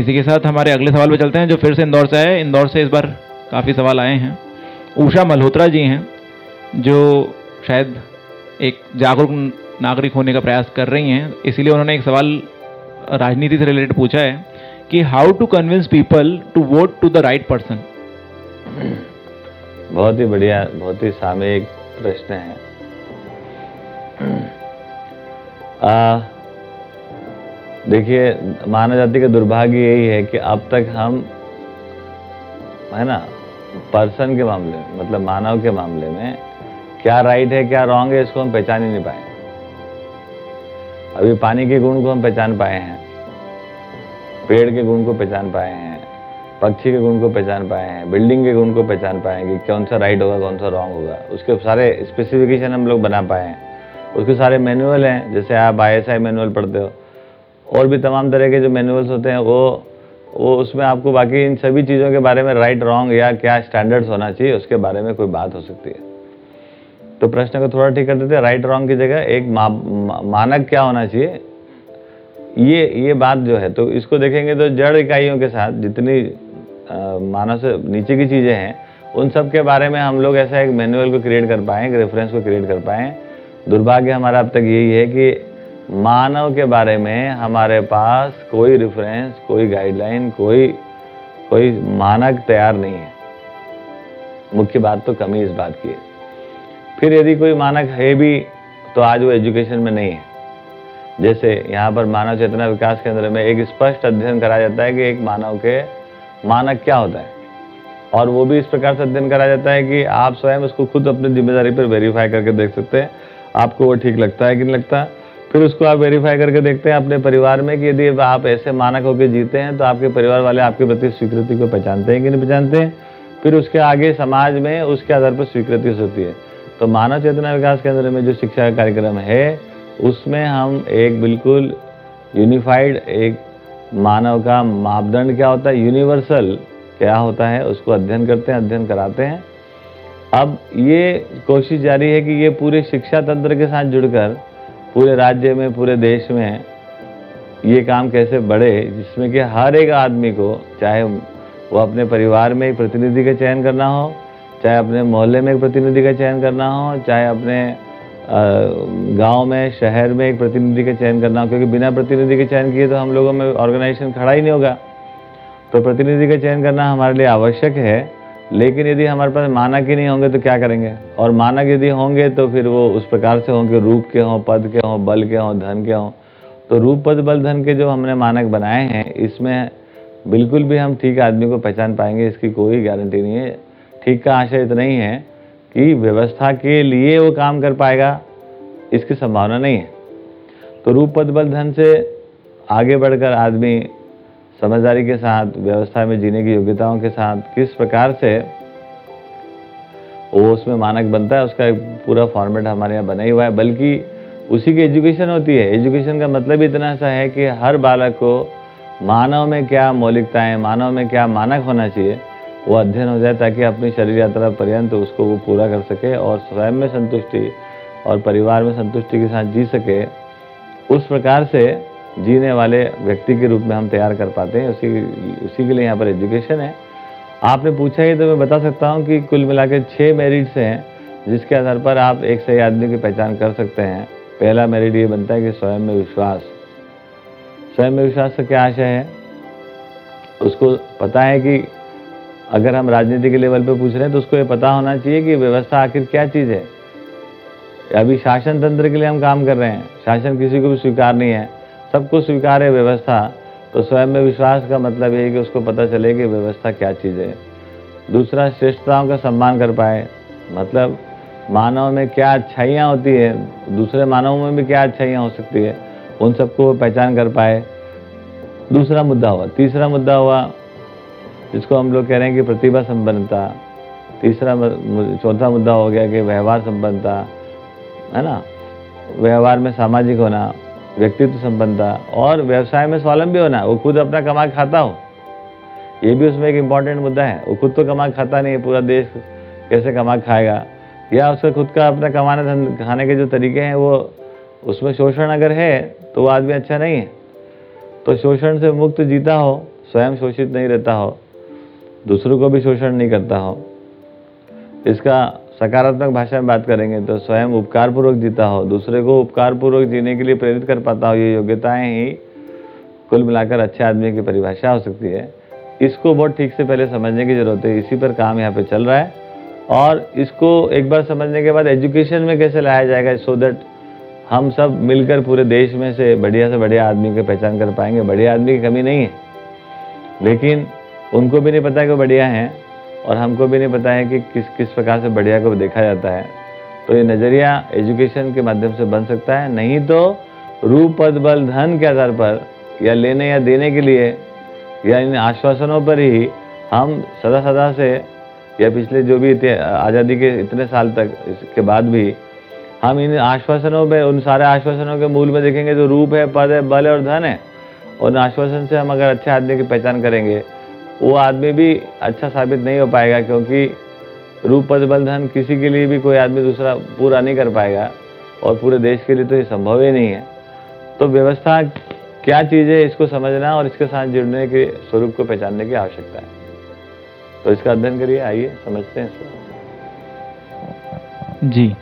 इसी के साथ हमारे अगले सवाल पे चलते हैं जो फिर से इंदौर से आए इंदौर से इस बार काफ़ी सवाल आए हैं। उषा मल्होत्रा जी हैं जो शायद एक जागरूक नागरिक होने का प्रयास कर रही हैं। इसीलिए उन्होंने एक सवाल राजनीति से रिलेटेड पूछा है कि how to convince people to vote to the right person बहुत ही बढ़िया बहुत ही सामयिक प्रश्न है। आ, देखिए मानव जाति का दुर्भाग्य यही है कि अब तक हम, है ना पर्सन के मामले में मतलब मानव के मामले में क्या राइट है, क्या रॉन्ग है, इसको हम पहचान ही नहीं पाए। अभी पानी के गुण को हम पहचान पाए हैं, पेड़ के गुण को पहचान पाए हैं, पक्षी के गुण को पहचान पाए हैं बिल्डिंग के गुण को पहचान पाए हैं कि कौन सा राइट होगा, कौन सा रॉन्ग होगा। उसके सारे स्पेसिफिकेशन हम लोग बना पाए हैं। उसके सारे मैनुअल हैं, जैसे आप आई एस आई मैनुअल पढ़ते हो। और भी तमाम तरह के जो मैनुअल्स होते हैं वो वो उसमें आपको बाकी इन सभी चीज़ों के बारे में राइट रॉन्ग या क्या स्टैंडर्ड्स होना चाहिए उसके बारे में कोई बात हो सकती है। तो प्रश्न को थोड़ा ठीक कर देते हैं। राइट रॉन्ग की जगह एक मा, मा, मानक क्या होना चाहिए? ये ये बात जो है तो इसको देखेंगे तो जड़ इकाइयों के साथ जितनी मानव से नीचे की चीज़ें हैं उन सब के बारे में हम लोग ऐसा एक मैनुअल को क्रिएट कर पाएँ एक रेफरेंस को क्रिएट कर पाएँ। दुर्भाग्य हमारा अब तक यही है कि मानव के बारे में हमारे पास कोई रेफरेंस कोई गाइडलाइन कोई कोई मानक तैयार नहीं है। मुख्य बात तो कमी इस बात की है। फिर यदि कोई मानक है भी तो आज वो एजुकेशन में नहीं है। जैसे यहाँ पर मानव चेतना विकास केंद्र में एक स्पष्ट अध्ययन कराया जाता है कि एक मानव के मानक क्या होता है। और वो भी इस प्रकार से अध्ययन कराया जाता है कि आप स्वयं उसको खुद अपनी ज़िम्मेदारी पर वेरीफाई करके देख सकते हैं। आपको वो ठीक लगता है कि नहीं लगता? फिर उसको आप वेरीफाई करके देखते हैं अपने परिवार में कि यदि आप ऐसे मानक होकर जीते हैं तो आपके परिवार वाले आपके प्रति स्वीकृति को पहचानते हैं कि नहीं पहचानते हैं? फिर उसके आगे समाज में उसके आधार पर स्वीकृति होती है। तो मानव चेतना विकास केंद्र में जो शिक्षा का कार्यक्रम है, उसमें हम एक बिल्कुल यूनिफाइड एक मानव का मापदंड क्या होता है? यूनिवर्सल क्या होता है? उसको अध्ययन करते हैं, अध्ययन कराते हैं। अब ये कोशिश जारी है कि ये पूरे शिक्षा तंत्र के साथ जुड़कर पूरे राज्य में, पूरे देश में ये काम कैसे बढ़े, जिसमें कि हर एक आदमी को, चाहे वो अपने परिवार में एक प्रतिनिधि का चयन करना हो, चाहे अपने मोहल्ले में एक प्रतिनिधि का चयन करना हो, चाहे अपने गाँव में, शहर में एक प्रतिनिधि का चयन करना हो, क्योंकि बिना प्रतिनिधि के चयन किए तो हम लोगों में ऑर्गेनाइजेशन खड़ा ही नहीं होगा। तो प्रतिनिधि का चयन करना हमारे लिए आवश्यक है। लेकिन यदि हमारे पास मानक ही नहीं होंगे तो क्या करेंगे? और मानक यदि होंगे तो फिर वो उस प्रकार से होंगे रूप के हों, पद के हों, बल के हों, धन के हों। तो रूप, पद, बल, धन के जो हमने मानक बनाए हैं, इसमें बिल्कुल भी हम ठीक आदमी को पहचान पाएँगे, इसकी कोई गारंटी नहीं है। ठीक का आशय इतना ही है कि व्यवस्था के लिए वो काम कर पाएगा, इसकी संभावना नहीं है। तो रूप, पद, बल, धन से आगे बढ़कर आदमी समझदारी के साथ, व्यवस्था में जीने की योग्यताओं के साथ, किस प्रकार से वो उसमें मानक बनता है, उसका एक पूरा फॉर्मेट हमारे यहाँ बना ही हुआ है। बल्कि उसी की एजुकेशन होती है। एजुकेशन का मतलब इतना सा है कि हर बालक को मानव में क्या मौलिकताएँ, मानव में क्या मानक होना चाहिए, वो अध्ययन हो जाए ताकि अपनी शरीर यात्रा पर्यंत उसको वो पूरा कर सके और स्वयं में संतुष्टि और परिवार में संतुष्टि के साथ जी सके। उस प्रकार से जीने वाले व्यक्ति के रूप में हम तैयार कर पाते हैं, उसी उसी के लिए यहाँ पर एजुकेशन है। आपने पूछा ही तो मैं बता सकता हूँ कि कुल मिला के छः मेरिट्स हैं, जिसके आधार पर आप एक सही आदमी की पहचान कर सकते हैं। पहला मेरिट ये बनता है कि स्वयं में विश्वास। स्वयं में विश्वास का क्या आशय है? उसको पता है कि अगर हम राजनीति के लेवल पे पूछ रहे हैं तो उसको ये पता होना चाहिए कि व्यवस्था आखिर क्या चीज़ है। अभी शासन तंत्र के लिए हम काम कर रहे हैं। शासन किसी को भी स्वीकार नहीं है। सबको स्वीकार है व्यवस्था तो स्वयं में विश्वास का मतलब ये है कि उसको पता चले कि व्यवस्था क्या चीज़ है। दूसरा, श्रेष्ठताओं का सम्मान कर पाए। मतलब मानव में क्या अच्छाइयाँ होती है, दूसरे मानवों में भी क्या अच्छाइयाँ हो सकती है, उन सबको वो पहचान कर पाए। दूसरा मुद्दा हुआ, तीसरा मुद्दा हुआ, जिसको हम लोग कह रहे हैं कि प्रतिभा संपन्नता। तीसरा चौथा मुद्दा हो गया कि व्यवहार संपन्नता, है ना? व्यवहार में सामाजिक होना। व्यक्तित्व संपन्नता और व्यवसाय में स्वावलंबी होना, वो खुद अपना कमा खाता हो। ये भी उसमें एक इंपॉर्टेंट मुद्दा है। वो खुद तो कमा खाता नहीं है, पूरा देश कैसे कमा खाएगा? या उसका खुद का अपना कमाने खाने के जो तरीके हैं, वो उसमें शोषण अगर है तो वो आदमी अच्छा नहीं है। तो शोषण से मुक्त जीता हो, स्वयं शोषित नहीं रहता हो, दूसरों को भी शोषण नहीं करता हो। इसका सकारात्मक भाषा में बात करेंगे तो स्वयं उपकार पूर्वक जीता हो, दूसरे को उपकार पूर्वक जीने के लिए प्रेरित कर पाता हो, ये योग्यताएँ ही कुल मिलाकर अच्छे आदमी की परिभाषा हो सकती है। इसको बहुत ठीक से पहले समझने की ज़रूरत है, इसी पर काम यहाँ पे चल रहा है। और इसको एक बार समझने के बाद एजुकेशन में कैसे लाया जाएगा सो दैट हम सब मिलकर पूरे देश में से बढ़िया से बढ़िया आदमी की पहचान कर पाएँगे। बढ़िया आदमी की कमी नहीं है, लेकिन उनको भी नहीं पता कि बढ़िया हैं। और हमको भी नहीं पता है कि किस किस प्रकार से बढ़िया को देखा जाता है। तो ये नज़रिया एजुकेशन के माध्यम से बन सकता है। नहीं तो रूप, पद, बल, धन के आधार पर या लेने या देने के लिए या इन आश्वासनों पर ही हम सदा सदा से या पिछले जो भी आज़ादी के इतने साल तक इसके बाद भी हम इन आश्वासनों में उन सारे आश्वासनों के मूल में देखेंगे जो रूप है, पद है, बल है और धन है। उन आश्वासन से हम अगर अच्छे आदमी की पहचान करेंगे वो आदमी भी अच्छा साबित नहीं हो पाएगा क्योंकि रूप बल किसी के लिए भी कोई आदमी दूसरा पूरा नहीं कर पाएगा और पूरे देश के लिए तो ये संभव ही नहीं है। तो व्यवस्था क्या चीज़ है इसको समझना और इसके साथ जुड़ने के स्वरूप को पहचानने की आवश्यकता है। तो इसका अध्ययन करिए, आइए, समझते हैं इसको। जी।